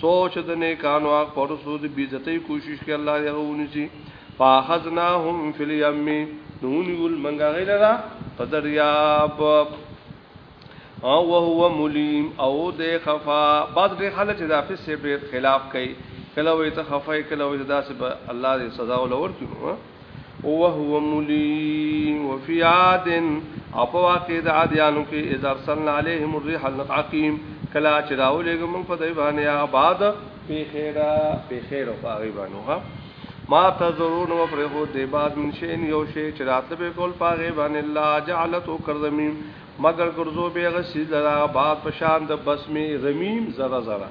سوچ د نیکانو حق پر سود بیزتۍ کوشش کې الله یې غوونی سي فاخذناهم فی الیم نونیول منګه غیلرا په دریاب او وهو ملیم او د خفا بعد د خلک د حافظ سے ډیر خلاف کوي کله وې ته خفای کله وې داسې الله دې سزا ولور کړو وهو ملي وفي عاد او په واقع د عادیانو کې اذا ارسلنا عليهم الريح العقيم کلا چې راولېګو موږ په دای باندې هغه باد په خیره په خیره په غي باندې ها ما تزرون و فرحو دی بعد من شین یو شی چې راتله به کول پاغه باندې الله جعلته کرزمیم مگر ګرځو به غسی لرا بعد پشان د بسمه رمیم زرا زرا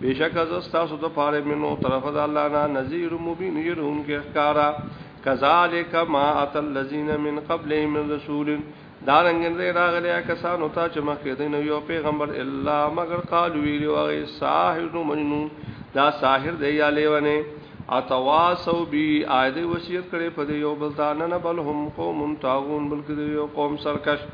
بشک از تاسو د پاره منو طرف د الله نه نذیر مبین يرون کې ښکارا کذالک ما ات الذین من قبل من رسول دارنګ نه راغلی کسانو ته چې مخکې دین یو پیغمبر الا مگر قال ویلی وغه ساحر مجنون دا ساحر دی یا لیونه اتواسو بی آیده وصیت کړي په یو بلتانه نه بل هم قوم تاغون بلکې یو قوم سرکش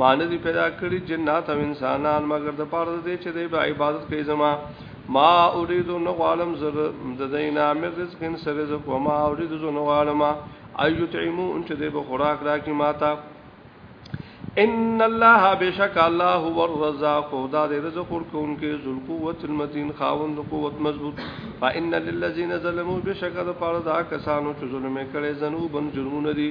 ما نه دی پیدا کړی جنات او انسانان مگر د پاره د دې چې د عبادت کوي زما ما اريد نو غالم زر د دینا مر رزق ان سر رزق و ما اريد زو نو غالم ايو تعمو ان چې د خوراک راکې ماتا ان الله بشک الله هو الرزاق دا د رزق ورکونکي ذل قوت المتين خاوند قوت مضبوط فان للذين ظلموا بشک د پاره دا کسانو چې ظلم کړي ذنوبن جرمونه دي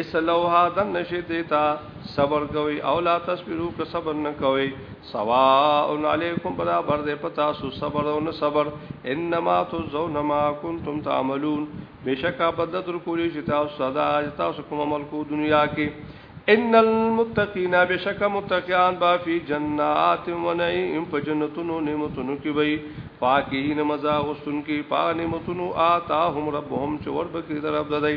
اسلوها دن نشی دیتا صبر کوي او لا تصبرو که صبر نه کوي سواء علیکم برابر دی پتا سو صبر او نه صبر انما تزون ما کنتم تعملون بشکا بدل در کولی شتا صدا تاسو کوم عمل کو دنیا کې ان المتقین بشک متقیان با فی جنات و نعیم په جنتونو نعمتونو کې وي فاکهین مزا غسن کې پا نعمتونو آتاهم ربهم چور بکې در عبد دی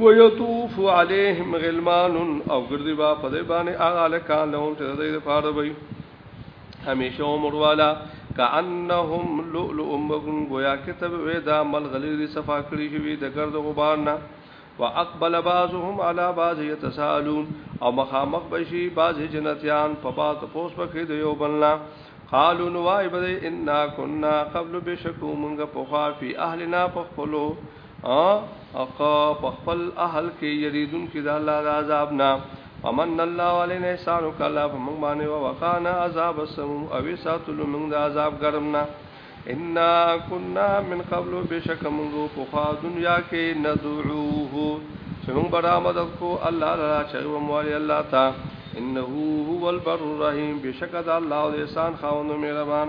ويطوف عليهم غلمان او ګرځي با په دې باندې هغه لکان لهم چې دې لپاره وي همیشه عمر والا کانهم لؤلؤ مغن گویا کتب ودا ملغلی دي صفا کړی شوی د ګرد غبار نه واقبل بعضهم على بعض يتسالون او مخامخ بشي بعض جنتيان په بعض پوس پکې دی یو بلنا قالوا نوای بده ان كنا قبل بشکو مونږ په خوا فی اهلنا په خپلو او اقا په خپل اهل کې یریدون کې د الله د عذاب نه ومن الله علينا احسان وکلا فمن باندې وقانا عذاب السموم او ساتل من د عذاب ګرمنا ان كنا من قبل بشک موږ په خوا دنیا کې ندعوه چې موږ برآمد کو الله تعالی چې وموالي الله تا انه هو البر الرحیم بشک د الله او احسان خاوند مهربان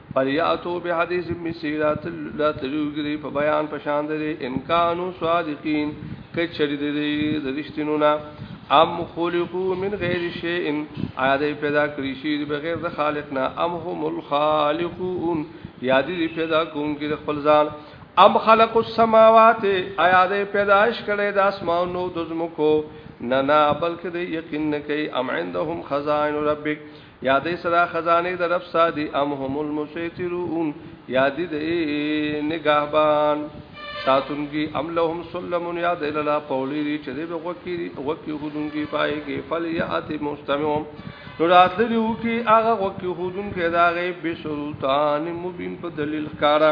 فلیاتو به حدیث مسیرات لا تجوګری په بیان پشان دي ان کانوا صادقین کچری دي د رښتینو نه ام خلقو من غیر شیء عادی پیدا کړی شی بغیر د خالق نه ام هم الخالقون یادی دی پیدا کوونکی د خپل ځان ام خلق السماوات آیا د پیدائش کړي د اسمانو د زمکو نه نه بلکې د یقین نه کوي ام عندهم خزائن ربک یادې سره خزانه د رب سادي ام هم المسيطرون یادې د نگهبان ساتونګي ام لهم سلم یاد الالا پولی دی چې دی وکي وکي هودونګي پای کې فل یات مستمعهم نو راتلو کې هغه وکي هودونګي دا غي بسلطان مبین په دلیل ښکارا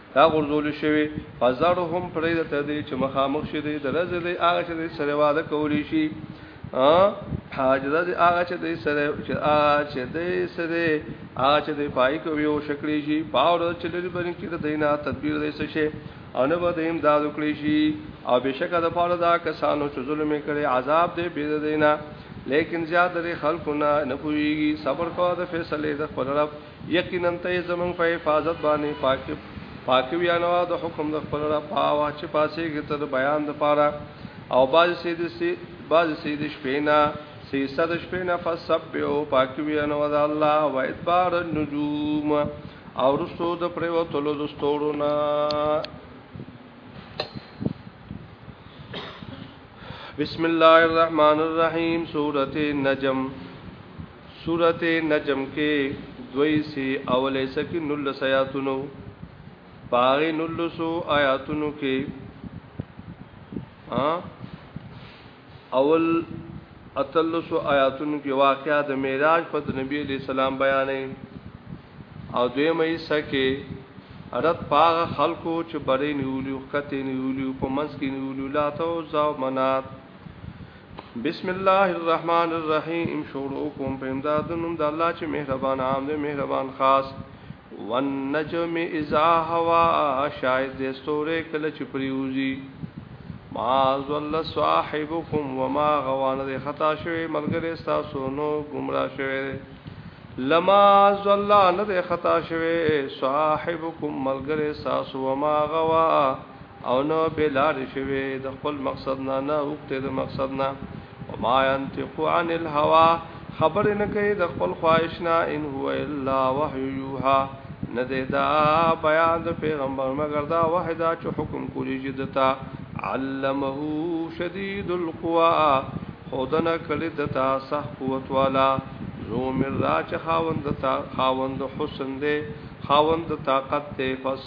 دا غرزول شوی فزرهم پرید ته دی چې مخامخ شې دی درځ دی هغه چې دی سره واده کولی شي ا حاجره دی هغه چې دی سره چې هغه چې دی سره هغه چې دی پای کوي او شکلی شي پاور چې لري باندې کې د دینه تدبیر دی څه شي او نه به دیم دا وکړي شي او بشکره د پاره دا کسانو چې ظلم کړي عذاب دی بیر دینه لیکن زیاد لري خلقونه نه پويږي صبر کوه د فیصله د خپل رب یقینا ته یې زمونږ په حفاظت باندې پاکي پاکي ویانوا د حکم د خپل رب په هغه چې پاسېږي ته د بیان د پاره او بعضې سې د سې بعضې سې د شپې نه سې سه د شپې نه فسبحو پاکي ویانوا د الله و ادبار النجوم او رسو د پریوتلو د ستورو نه بسم الله الرحمن الرحیم سورته نجم سورت نجم کې دوی سي اولې سکه نلس آیاتونو پاغي نلسو آیاتونو کې اول اتلسو آیاتونو کې واقعا د معراج په نبی علی السلام بیانې او دویمه حصہ کې رد پاغ خلکو چې بری نیولیو خطې نیولیو په منځ کې نیولیو لاته او زاو منات بسم الله الرحمن الرحیم شروع کوم په امداد نوم د الله چې مهربان عام دی مهربان خاص والنجم اذا هوا شاید د ستوره کله چې پریوزی ما ظل صاحبكم وما غوان د خطا شوی ملګری تاسو نو گمراه شوی لما ظل نه د خطا شوی صاحبكم ملګری تاسو وما غوا او نو بلار شوی د خپل مقصد نه نه اوخته د مقصد نه او ما ينتق عن الهوى خبر نه کوي د خپل خواهش نه ان هو الا وحي يوها نه دی دا بیان د پیغمبر مگر دا وحدا چې حکم کولی چې دتا علمه شدید القوا خودنه کړی دتا صح قوت والا زو مر را چې خاوند تا خاوند حسن دی خاوند طاقت ته فس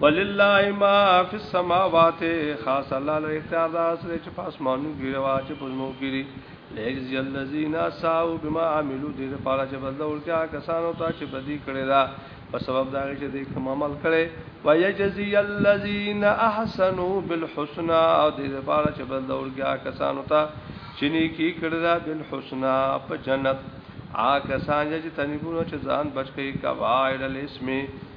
ولله ما فی السماوات خاص الله له اختیار دا سره چې پاسمانو کې روا چې پزمو کې لیجزی الذین ساو بما عملو دې لپاره چې بدل ورکیا کسانو ته چې بدی کړی دا په سبب دا چې دې کوم عمل کړي و یجزی الذین احسنوا بالحسنا او دې لپاره چې بدل ورکیا کسانو ته چې نیکی کړی دا بالحسنا په جنت آ کسان چې تنبونو چې ځان بچ کړي کبائر الاسم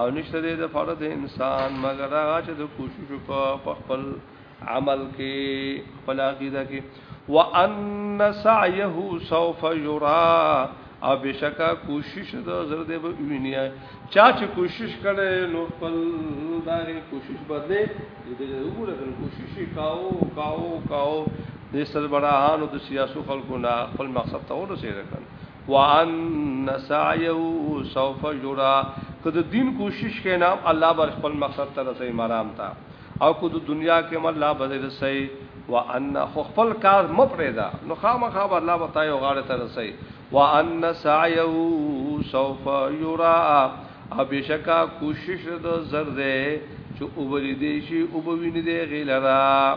او نشته دی د فرد انسان مگر هغه چې د کوشش په خپل عمل کې خپل عقیده کې وان سعيه سوف يرى او بشکا کوشش د زړه دی به ویني چا چې کوشش کړي نو خپل داري کوشش بدله دې وګوره کړ کوشش کاو کاو کاو د سربراهانو د سیاسو خلکو نه خپل مقصد ته ورسېږي وان سعیو سوف یرا که د دین کوشش کینا الله بر خپل مقصد ته رسي مرام تا او کو د دنیا کې مل الله بر رسي وان خو خپل کار مپریدا نو خامخا الله وتا یو غاړه ته رسي وان سعیو سوف یرا او بشکا کوشش د زر ده چې اوبرې دې شي اوبوینې دې غیلرا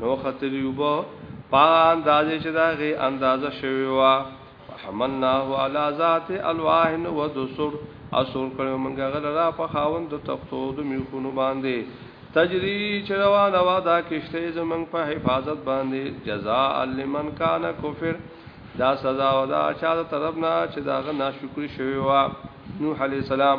نو خطری وبا پا اندازه چې دا غي اندازه شوی وا حملناه علی ذات الواح و دسر اسور کړو منګه غل را په خاوند تختو د میخونو باندې تجری چروان وا دا کشته زمنګ په حفاظت باندې جزاء لمن کان کفر دا سزا ودا چا طرف نه چې داغه ناشکری شوی وا نوح علی السلام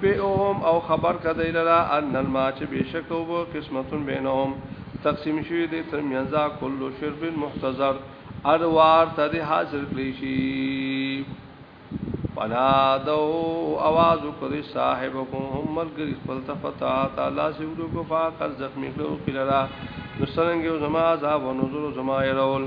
بئهم او خبر کا دی لرا ان الما چې بشک او بو قسمتون بینهم تقسیم شوی دی تر منځه کلو شرب محتضر اروار ته دی حاضر کلی شي پنا دو आवाज وکړي صاحب کوم هم ملګری خپل تفتا تعالی سی وډو کو فاقر زخمی کړو کلرا نو سرنګ زما عذاب و نذر زما يرول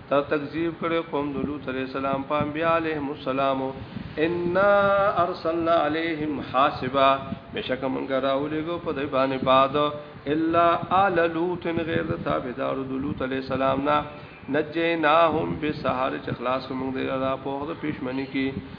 تا تکذیب کړي قوم د لوط علیہ السلام په انبیاء علیهم السلام ان ارسلنا علیهم حاسبا بشک مونږ راولېګو په دې باندې باد الا آل لوط غیر د تابعدار د لوط علی السلام نه نجیناهم بسحر چې خلاص مونږ دې را په د پښمنی کې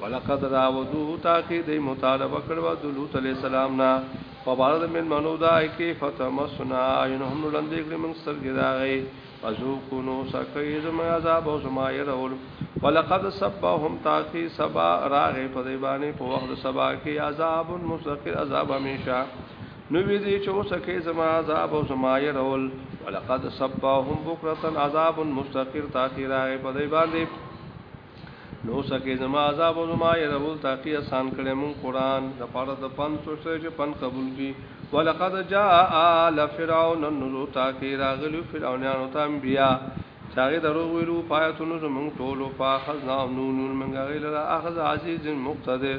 ولقد راودوه تاکي د مطالبه کړو د لوط عليه السلام نه په بارد من منو دا کې فتمسنا عينهم لندې کړې موږ سرګې داغې فذوقوا نو سکه زم عذاب او زم يرول ولقد سبهم تاکي سبا راغې په دې باندې په وخت سبا کې عذاب مستقر عذاب هميشه نو وی دي چې وسکه زم عذاب او زم يرول ولقد سبهم بكره عذاب مستقر تاکي راغې په دې باندې نو سکه زما عذاب او زما يرول تاکي آسان کړي مون قران د پاره د پن سوچره چې پن قبول کی ولقد جاء آل فرعون النذر تاکي راغلو فرعونانو ته انبیا چاغه درو ویلو پایتونو زمون ټولو فاخذنا نون منغه غیل اخذ عزیز مقتدر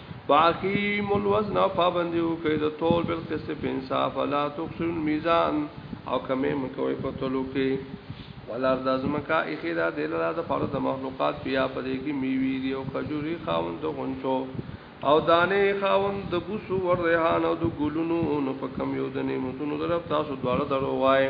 واقیم الوزن او پابندی وکړئ د تول بل قسط په انصاف ولا تخسر الميزان او کمې مکوې په تلو کې ولر د ازمکا اخیرا د لرا د پاره د مخلوقات بیا په دې کې میوي دی او کجوري خاوند د غنچو او دانه خاوند د بوسو ور ریحان او د ګلونو نو په کم یو د نعمتونو درف تاسو دواړه درو وای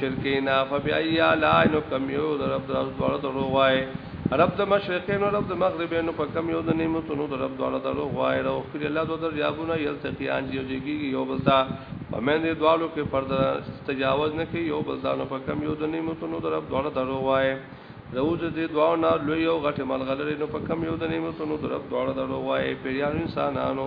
شرکینا فبای اعلی نو کم یو رب دراز دوړ دړو وای رب د مشرقین رب د مغربین په کم یو د نعمتونو د رب دوړ دړو وای او خیر الله د دریابونه یل تقیان یو جګی یو بلتا پمن دې دوالو کې پر تجاوز نه کې یو بلتا نو په کم یو د نعمتونو د رب دوړ دړو وای روز دې دعا نه لوی او غټ ملغلره نو په کم یو د نعمتونو د رب دوړ دړو وای پیران انسانانو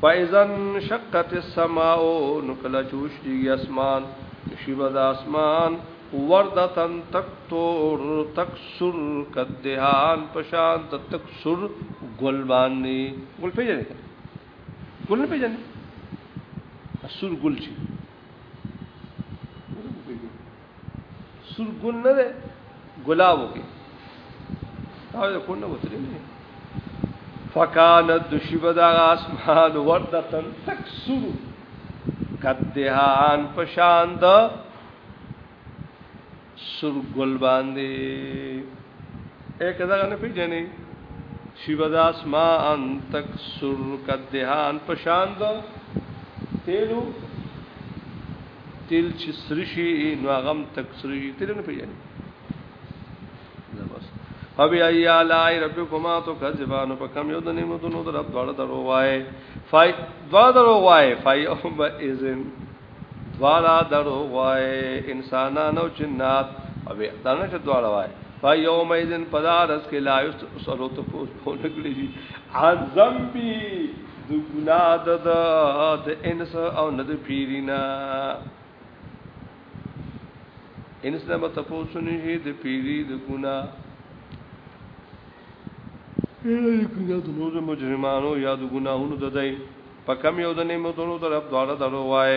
فاذا انشقت السماء نو کله چوشتیږي اسمان شی به د اسمان وردتن تک تور تک سر کدهان پشان ته تک سر ګل باندې ګل پیژنې ګل نه پیژنې سر ګل شي سور ګل نه ده ګلابو کې دا یو کو نه وتري نه فکان د شبدا اسمان وردتن تک سور کدهان پشان د سور ګل باندې اګه دا نه پیژنې شبدا اسمان تک سور کدهان پشان د تیلو تیل چې سره شي نو هغه هم تک سره شي تیل نه پیژني بس فبی ای علی ربکما تو کذبان په کم یو د نعمتونو در رب دواړه درو وای فای دواړه درو وای فای او با اذن دواړه درو وای انسانانو جنات او دانه چې دواړه وای فای یوم اذن پدارس کې لا یو سره ته پوس پونه کړی عن ذنبی د ګنا د د انس او نه د پیرینا انس نه مت پوسونی هی د پیری د ګنا ای کله د نور مجرمانو یا د ګناهونو د دای په کم یو د نعمتونو طرف دواړه درو وای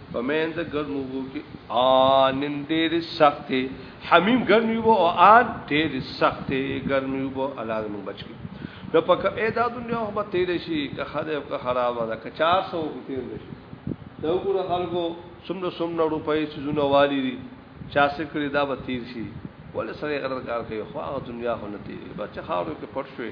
په مین د ګرمو وو کې ان ډېر سخت حمیم ګرمي وو او ان ډېر سخت ګرمي وو الله دې موږ بچي نو پکې اېدا دنیا هم به تیر شي که خره او که خراب ده که 400 کې تیر شي دا وګوره خلکو څومره څومره روپۍ سيزونه والي دي چا څه کړی دا به تیر شي ولې سره غلط کار کوي خو هغه دنیا خو نه تیری بچ خاورو کې پټ شوی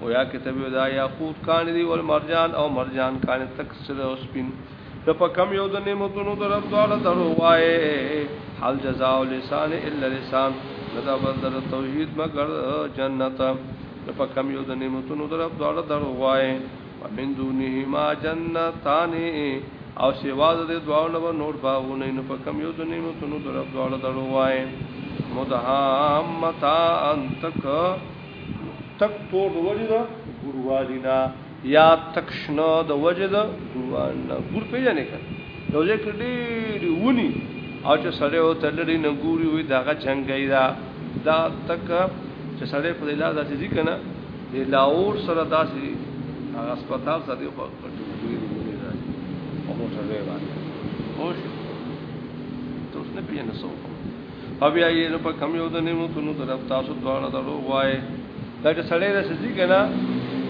او یا کتاب یو دا یاقوت کان دی ول مرجان او مرجان کان تک سره او سپین د په کم یو د نعمتونو در رب دواړه درو وای حال جزاء لسان الا لسان دا بدر توحید مگر جنت د په کم یو د نعمتونو در رب دواړه درو وای ومن دونه ما جنتان او سیوا د دواړو نو نور باغونه نو په کم یو د نعمتونو در رب دواړه درو وای مدهامتا انتک تک تور د وجه د ګوروالی نه یا تک شنه د وجه د ګوروان نه ګور پیژنې کړ یو ځای کې ډېری ونی او چې سړی او تللی نه ګوري وي دغه جنگي دا دا تک چې سړی په لاس داسې ځي کنه د لاور سره داسې هغه سپتال سره په کټو کې ونی راځي او موټر وی باندې خوش ته اوس نه پیژنې څوک او بیا یې رب کم یو د نعمتونو در رب تاسو دواړه درو وای دا چې سړی د سزي کنه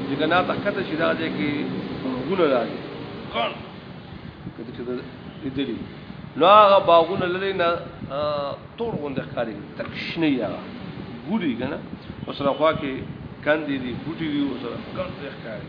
چې کنه تا کته شي دا دې کې ګونه راځي کون کته چې دې نو هغه باغونه لري نه تور غوند ښکاری تک شنه یا ګوري کنه وسره خوا کې کاندې دي بوټي دي وسره کاندې ښکاری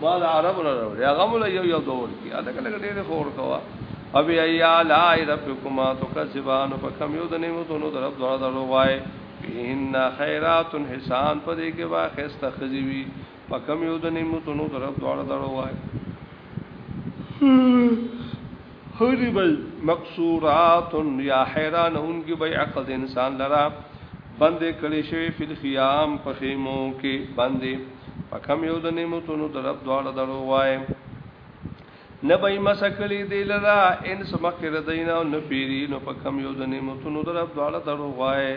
ما د عرب نه راوړي هغه مول یو یو دور کی اته کله ډېر خور کوا او بیا یا لا ربکما تو کذبان په کم یو د نعمتونو در رب دعا درو وای فیهن خیرات حسان په دې کې وا خسته خزی وی په کم یو د نعمتونو در رب دعا درو وای هری بی مقصورات یا حیران ان کی بی عقل د انسان لرا بندې کړي شوی فل خیام په خیمو کې بندې پکم یو د نعمتونو د رب دواړه درو وای نه به مسکلی دی لرا ان سمخ ردینا او نه پیری نو پکم یو د نعمتونو د رب دواړه درو وای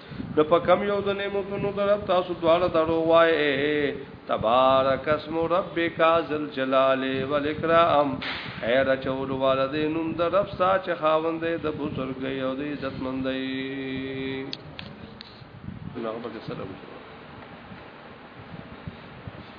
نو په کم یو د نعمتونو در تاسو دواړه درو وایې تبارک اسم ربک ذل جلال والاکرام اے رچول والدې نوم د رب سا چې خاوندې د بزرګي او د عزت مندې نو هغه به سره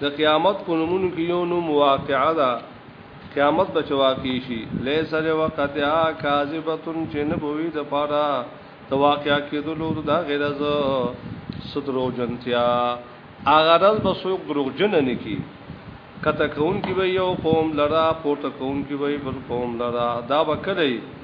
د قیامت په نومونو کې یو نوم واقعا ده قیامت به چواکی شي لیس له وقتها کاذبتن چې نه بوي د پاره د واقعا کېدلو دا غیر از سترو جنتیا اغه رز به سوق دروغ جن نه کی کته کون کی به یو قوم لرا پورته کون کی به بل قوم لرا دا به کړی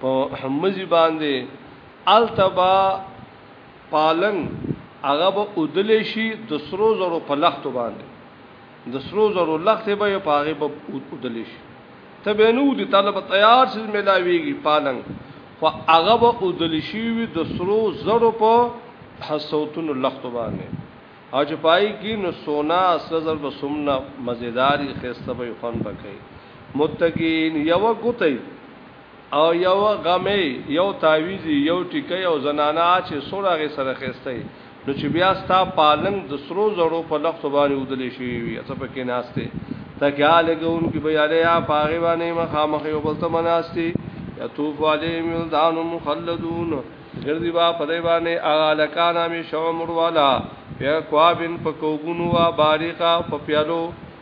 په همزي باندې التبا پالنګ هغه به اودلې شي د سرو زرو په لختو باندې د سرو زرو لخت به یې پاغه به اودلې شي ته به نو دي طالب تیار سیز ملاويږي پالنګ خو هغه به اودلې شي د سرو زرو په حسوتونو لختو باندې او چې پای کې نو سونا اصل زر به سمنا مزیداری خسته به خوان بکې متقین یو ګوتې او یو غمې یو تعویزی یو ټیکې او زنانه چې سوره غي سره خسته نو چې بیا ستا پالنګ د سرو زړو په لختو باندې ودلې شوی وي اته پکې ناشته تکیا لګون کې بیا لیا پاغه باندې مخامخ یو بل ته مناستی یطوف علیهم ولدان مخلدون ګرځي با په دی باندې اغا لکان همیشه عمر والا بیا کوابن په کوګونو وا باریقا په پیالو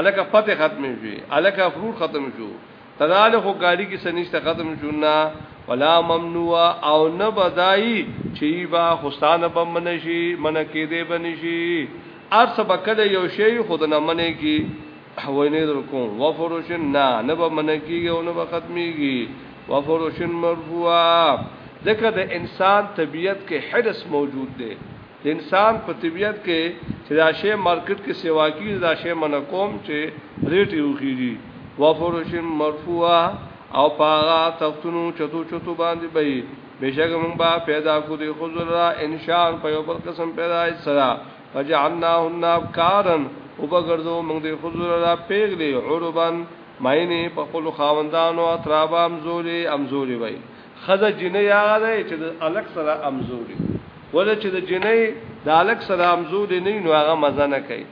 الکه فتح ختم شي الکه افرور ختم شو تداله خو ګاډي کې سنشت ختم شو نه ولا ممنوع او نه بدای چې با خوستانه به منشي من کې دې بنشي ارس بکله یو شی خود نه منې کی وینې در کوم وفروشن نه نه به من کېږي او نه به ختميږي وفروشن مرفوعه ځکه د انسان طبیعت کې حرس موجود دی د انسان په طبیعت کې چې دا شی مارکیټ کې سیوا کیږي دا شی من کوم چې ریټ یو کیږي وفرش مرفوعه او پاغا تختونو چتو چتو باندې به بشک مونږ با پیدا کو دي خضر را انشان په یو بل قسم پیدا سرا فجعلناهن ابکارن وبغردو مونږ دي خضر را پیغلي عربن ماینه په خپل خاوندانو اترابام زوري امزوري وای خزه جنې هغه ده چې د الک سره امزوري ولې چې د جنې د الک سره امزوري نه نو هغه مزه نه کوي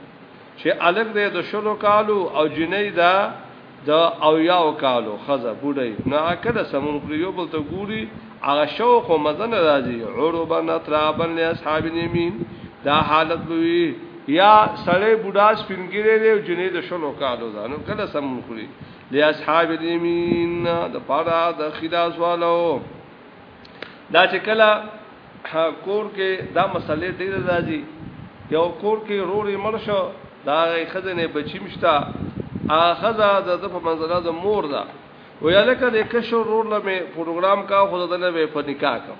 چې الک دې د شلو کالو او جنې دا د او یاو کالو خزه بډای نه کله سمون کړی یو بل ته ګوري هغه شوق او مزه نه راځي عربا نترابن له اصحاب الیمین دا حالت وی یا سړی بوډا سپینګری دی او جنې د شلو کالو ده نو کله سمون کړی لاصحاب الیمین د پاره د خلاص والو دا چې کله کور کې دا مسلې ډېر راځي یو کور کې روري مرشو دا غي خزنه بچیمشتا اخذا د په منځله د مور دا ویاله کده کښو رور لمه پروګرام کا خود دنه په نکاح کوم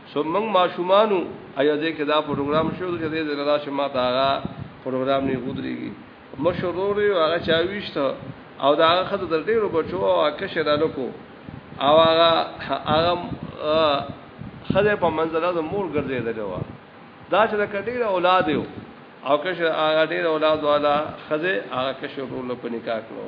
سو موږ ماشومانو ایا دې کې دا پروګرام شو چې دې نه دا شما ته هغه پروګرام نه غوډريږي مشرور یو هغه چا ویشت او دا هغه خد در ډیرو بچو او هغه شرالو کو او هغه هغه خدای په منځله د مور ګرځیدل و دا چې د کډیر اولاد یو او کشه هغه ډیر اولاد والا خزه هغه کشه ورو لپاره نکاح کړو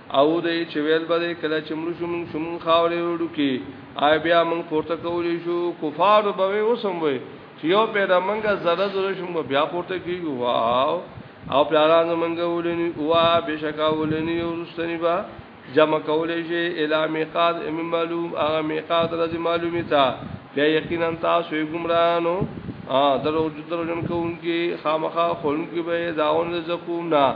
او دې چې ویل به کله چې موږ شوم شوم خاورې وړو کې آی بیا موږ پورته کولې شو کفار به وسم وي چې یو پیدا موږ زړه زړه شوم بیا پورته کیږو واو او پیاران موږ ولني وا بشکا ولني ورستنی با جمع کولې شي الی میقات ام معلوم هغه میقات راځي معلومه تا بیا یقینا تاسو ګمرانو درو درو جن کوونکی خامخا خلونکی به داون زقوم نه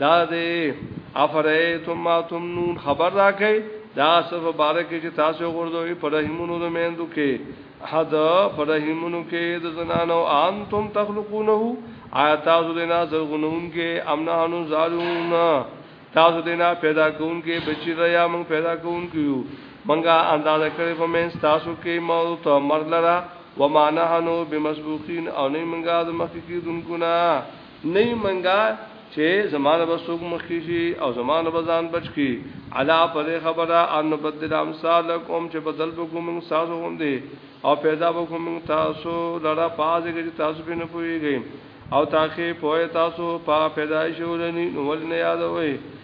دا دې افرایتم ما تمنون خبر راکې دا صف مبارک چې تاسو غردوي پر رحمونو د میندو کې حد پر رحمونو کې د زنانو انتم تخلقونه آیا تاسو دینا زرغنون کې امنانو زالون تاسو دینا پیدا کون کې بچی را یا موږ پیدا کون کیو منګه اندازه کړې په من تاسو کې موت مرلرا ومانه نو بمسبوقین او نه منګه د مخکې دونکو نه نه یو منګه چې زمانه به سوق مخکې شي او زمانه به ځان بچ کی علا پر خبره ان بدل امثالکم چې بدل بکوم تاسو هم دي او پیدا بکوم تاسو لرا پاز کې تاسو به نه پويږئ او تاکي پوهه تاسو په پیدایش ولني نو ول نه یادوي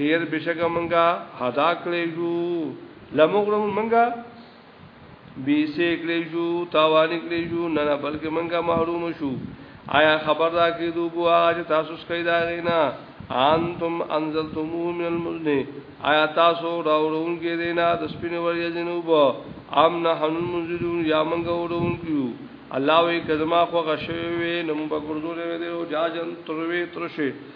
لیر بشک منګه هدا کړی جو لمغرم منګه بی سه کړی جو تاوان کړی جو نه نه بلکې منګه محروم شو آیا خبر را کې دو بو اج تاسو سکای دا غینا انتم انزلتمو من المزن آیا تاسو راورون کې دینا د سپین وریا جنوب ام نه هم منزلون یا منګه ورون کیو الله وی کزما خو غشوی نو په ګردو لري دی او جاجن تروي ترشه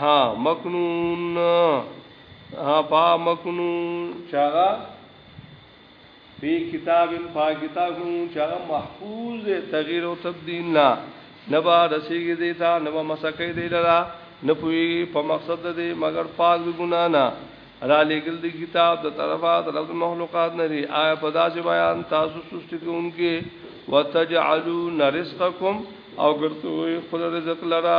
ها مکنون ها پا مکنون چاغا فی کتاب پا کتاب چاغا محفوظ تغییر او تبدیل نه نبا رسیږي دیتا نبا مسکې دی لرا نه پوي په مقصد دی مگر پاک ګنا نه را لګل دی کتاب د طرفه د لفظ مخلوقات نه دی آیا په داسې بیان تاسو سستی کوونکې وتجعلون رزقکم او ګرځوي خپل رزق لرا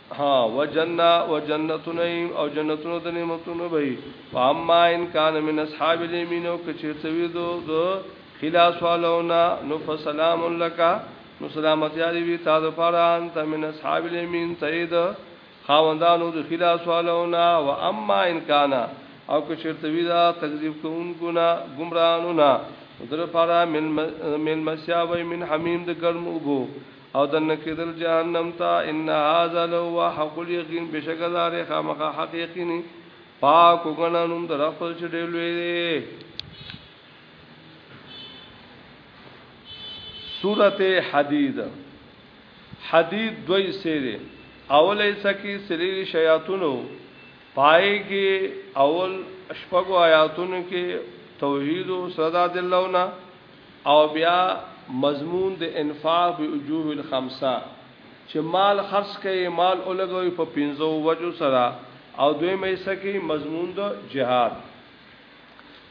ها وجنہ وجنت نعیم او جنتونو د نعمتونو به فاما ان کان من اصحاب الیمین او کچرتوی دو دو خلاص والونا نو فسلام لک نو سلامتی علی وی تا د پاره انت من اصحاب الیمین تید خاوندانو د خلاص والونا و اما ان کان او کچرتوی دا تکذیب کوونکو نا گمراهانو نا در پاره من من مسیا و من حمیم د ګرم وبو او دن کېدل جهنم ته ان هاذا لو حق اليقين بشکدار خامخ حق یقیني پاک وګڼنوم در خپل چې ډېر لوی دی سورته حدید حدید دوی سره اولې سکی سری شیاطونو پای کې اول شپږو آیاتونو کې توحید او صدا دلونه او بیا مضمون د انفاق به وجوه الخمسه چې مال خرڅ کړي مال اولګوي په پنځو وجو سره او دوی مې سکی مضمون د جهاد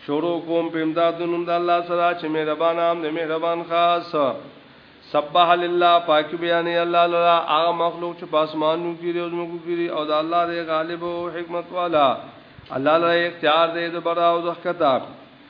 شروع کوم په امداد نوم د الله سره چې مهربان عام د مهربان خاص سبح لله پاک بیان الله لرا هغه مخلوق چې پاسمانو کې لري او زموږ کې لري او د الله دی غالب او حکمت والا الله لرا اختیار دی د برا او د خطا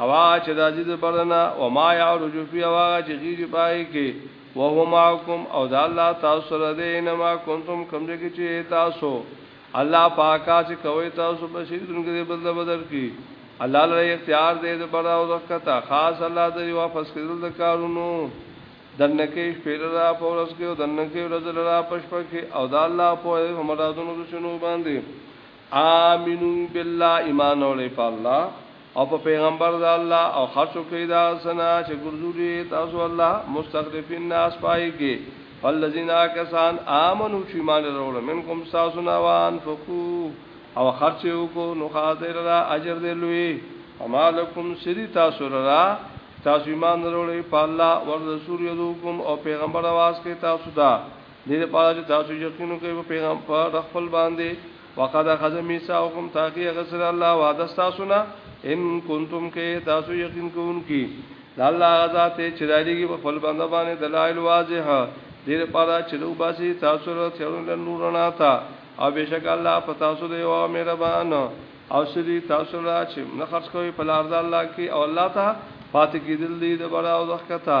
او هغه چې راځي د برنا او ما يعرج فی او هغه چې غیږي پای کې وهو معکم او دا الله تاسو سره دی نه ما کنتم کوم دې کې چې تاسو الله پاکا چې کوي تاسو په شي دونکو دې بدل بدل کی الله لري اختیار دې د برا او زکتا خاص الله دې واپس کړل د کارونو دنکه شپیر را پورس کې او دنکه ورځ را پښپ کې او دا الله په مرادونو شنو باندې آمنو بالله ایمان اوړي په الله او په پیغمبر د الله او خرچ کوي دا سنا چې ګرځولي تاسو الله مستخلفین ناس پای کې فلذین کسان امنو چې ایمان وروړ منکم تاسو نه وان فقو او خرچ وکړو نو خاطر را اجر دی لوی اما لکم سری تاسو را تاسو ایمان وروړي په الله او رسول یذوکم او پیغمبر واس کې تاسو دا دې لپاره چې تاسو یقین وکړئ په پیغمبر د خپل باندې وقد اخذ میثاقکم تاکي غسر الله وعده تاسو نه ان کنتم کې تاسو یقین کوونکی د الله غزا ته چې دایږي په خپل باندې باندې دلایل واضح دې لپاره چې لو باسي تاسو له تیرون له نور نه تا او بشک الله په تاسو دی او مهربان او سری تاسو را چې نه خرج کوي په لار د الله کې او الله ته پاتې کېدل دي د بڑا او ځخکتا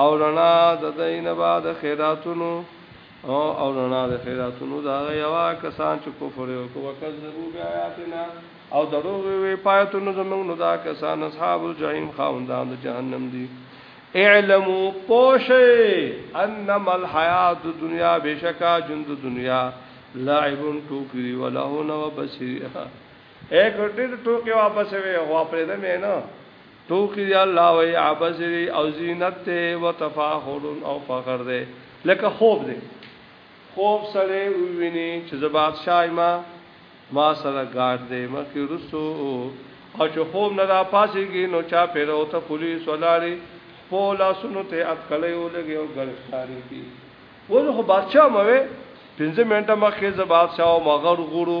او رڼا د دین بعد خیراتونو او او رڼا د خیراتونو دا یوا کسان چې کفر او کو وکذبوا بیااتنا او درو وی پاتونو زمنګ نو دا کسان اصحاب الجحیم خاوندان د جهنم دي اعلمو پوشه انما الحیات الدنیا بشکا جند دنیا لاعبون ټوکری ولهونه وبصیره اے ګټه ټوکې واپس وې واپس دې مې نه ټوکی دی الله وی عبسری او زینت ته و تفاخر او فخر دی لکه خوب دی خوب سره ویني چې ز بادشاہ ما ما سره گاډ دی مخکې رسو او چې خوب نه را پاسېږي نو چا پیره او ته پولیس ولاړي خپو لاسونو ته اتکلې ولګي او ګرفتاری کی وله خو بادشاہ موي پنځه منټه مخکې ز بادشاہ او مغر غورو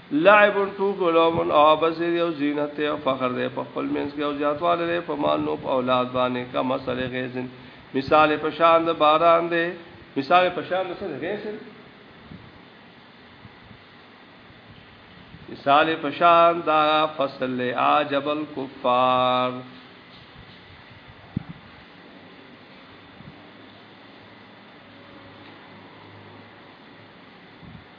لعب ټوک لومن او بس یو زینت او فخر دی په خپل منځ کې او زیاتواله دی په مال نو په اولاد باندې کا مسله غیزن مثال په شان د باران دی مثال په شان د سره غیزن مثال په شان دا فصل عجب الکفار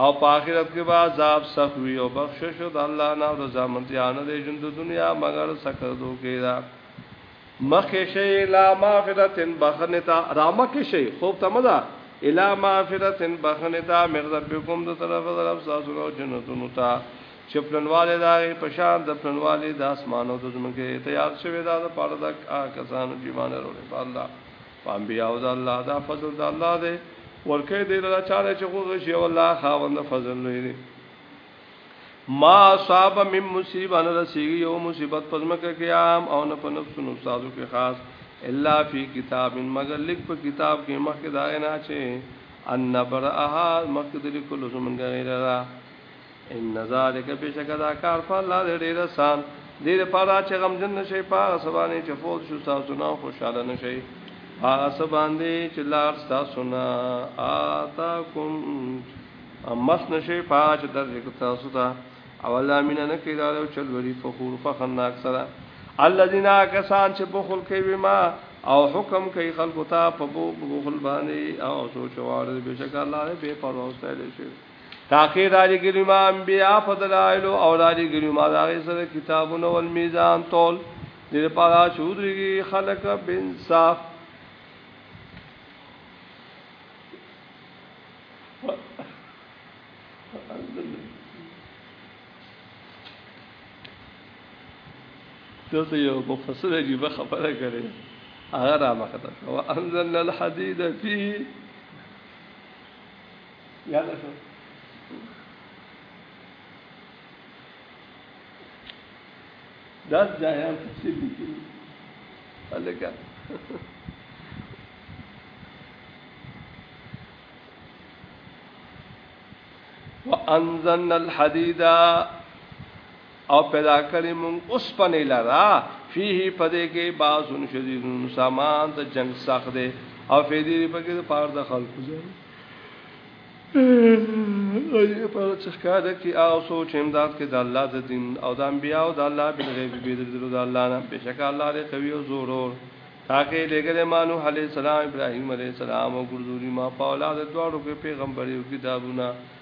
او په آخرت کې به عذاب سخت وي او بخشش د الله نه او د ځامنتیا نه دی ژوند د دنیا مګر سکردو کې دا مخه شي لا مغفرتن بخنه تا رامکه شي خوب ته مزه الا مغفرتن بخنه تا مغفرت بكم د طرف طرف ساسو او جنتونو تا چې پلنواله دا په شان د پلنواله د اسمانو د زمکه تیار شوی دا د پاره د کسانو چې باندې وروړي الله په انبیاو د الله دا فضل د الله دی ورکه دی له چاره چې خو غشي او الله خاوند فضل لوی دی ما صاب من مصیبه نه رسیږي یو مصیبت پزمکه کې عام او نه په نفسونو استادو کې خاص الا فی کتاب مگر لیک په کتاب کې مخکې دا نه چې ان برها مخکې د لیکلو زمونږ غیره ان ذالک بشک دا کار په الله دې ډیر آسان دې لپاره چې غمجن نشي پاغه سبانه چې فوت شو تاسو نه خوشاله نشي پاغه سبانه چې لار تاسو نه آتا کوم مس نشي پاغه چې درځي تاسو ته او الله مين نه کې دا له چل وری فخور فخنا اکثر الذين کسان چې بخل کوي ما او حکم کوي خلکو ته په بخل باندې او سوچ واره بشک الله به پرواستای شي تاکي دالي ګلو ما انبياء فضلائل او دالي ګلو ما دغه سره کتابونه او میزان تول د لپاره چودريږي خلق بن صاف دلته یو مفسر عجیب خبره کړې هغه را مخته وانزلنا الحديد فيه یاد شو دا ځایان تفصیل لیکي الګا وانزلنا الحديد او پیدا کړی مونږ اوس پنې لرا فيه پدې کې باسن شدیدون سامان د جنگ سخت دی او فیدی پکې د پاره د خلکو ځای غیر پر څخکاده کې او سوچ امداد کې د الله د دین او د انبیا او د الله بل غیب به درلو د الله نه بشک الله دې قوي او زور اور تاکي لګل مانو علي السلام ابراهيم عليه السلام او ګرځولي ما په اولاد دواړو کې پیغمبري او کتابونه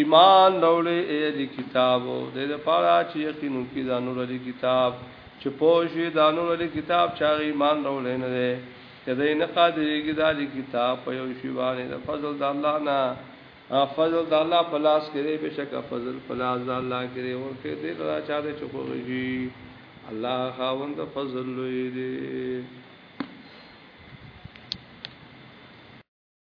ایمان راوړې ای اهل کتاب دې د پاره چې یقین وکړي دا نور اهل کتاب چې پوښي دا نور اهل کتاب چې ایمان راوړې نه ده کله نه قادرېږي دا اهل کتاب په یو شی باندې د فضل د الله نه فضل د الله په لاس کې دی بشکه فضل په لاس د الله کې دی ورکه دې را چا دې چوغږي الله خاوند فضل لوی دی